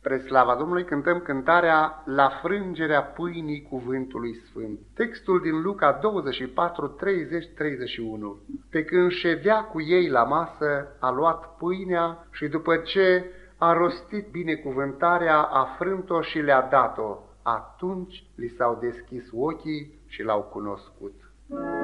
Spre slava Domnului cântăm cântarea La frângerea pâinii cuvântului sfânt. Textul din Luca 24, 30, 31. Pe când ședea cu ei la masă, a luat pâinea și după ce a rostit binecuvântarea, a frânt-o și le-a dat-o. Atunci li s-au deschis ochii și l-au cunoscut. te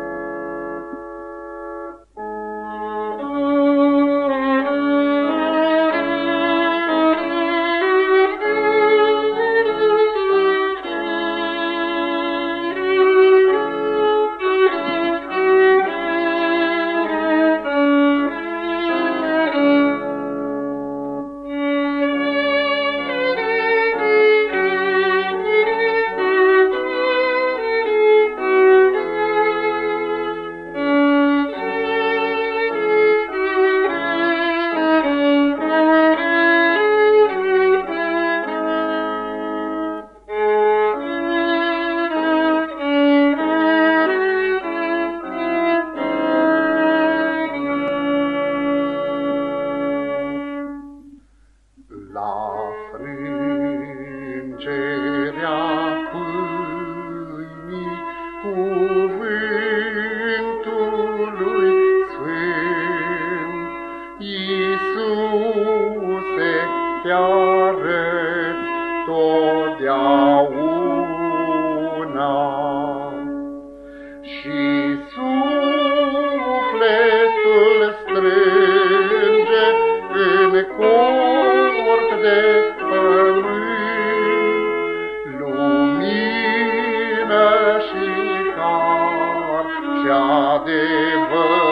totdeauna. Și sufletul strânge în cort de pământ, lumină și har și adevăr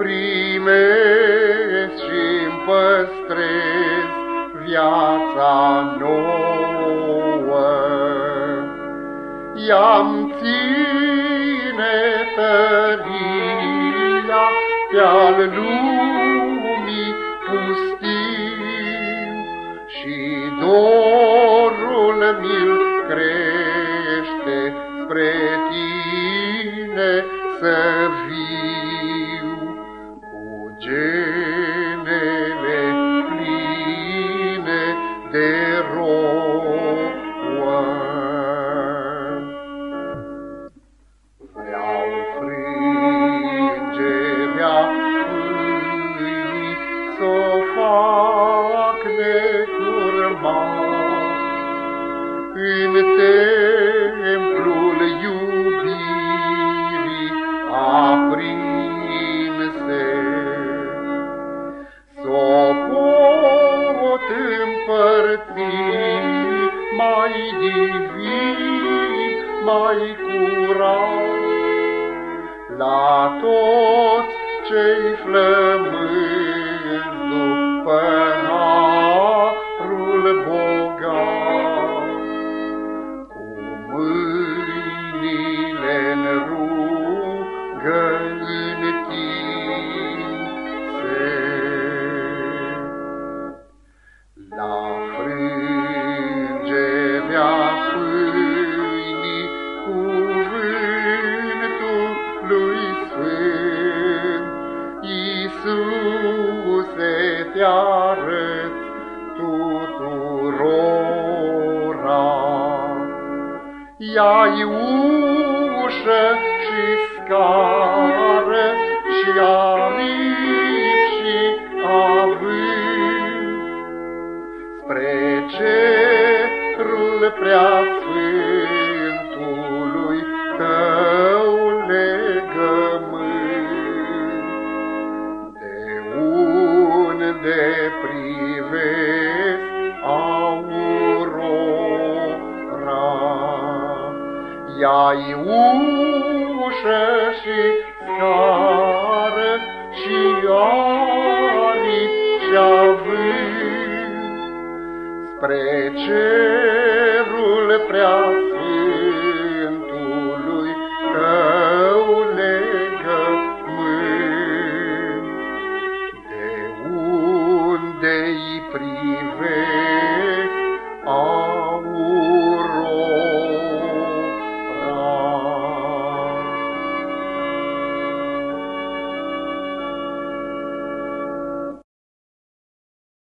primesc și-mi păstrez viața nouă. I-am ține tăria pe-al lumii mi-l crește spre în templul iubirii aprins. mai divin, mai curat. La toți cei flămând te arăt tuturora. Ia-i ușă și scară și aripi și avânt, spre cerul prea sfântului Ia-i ușă și scară și aripi și avânt spre cerul prea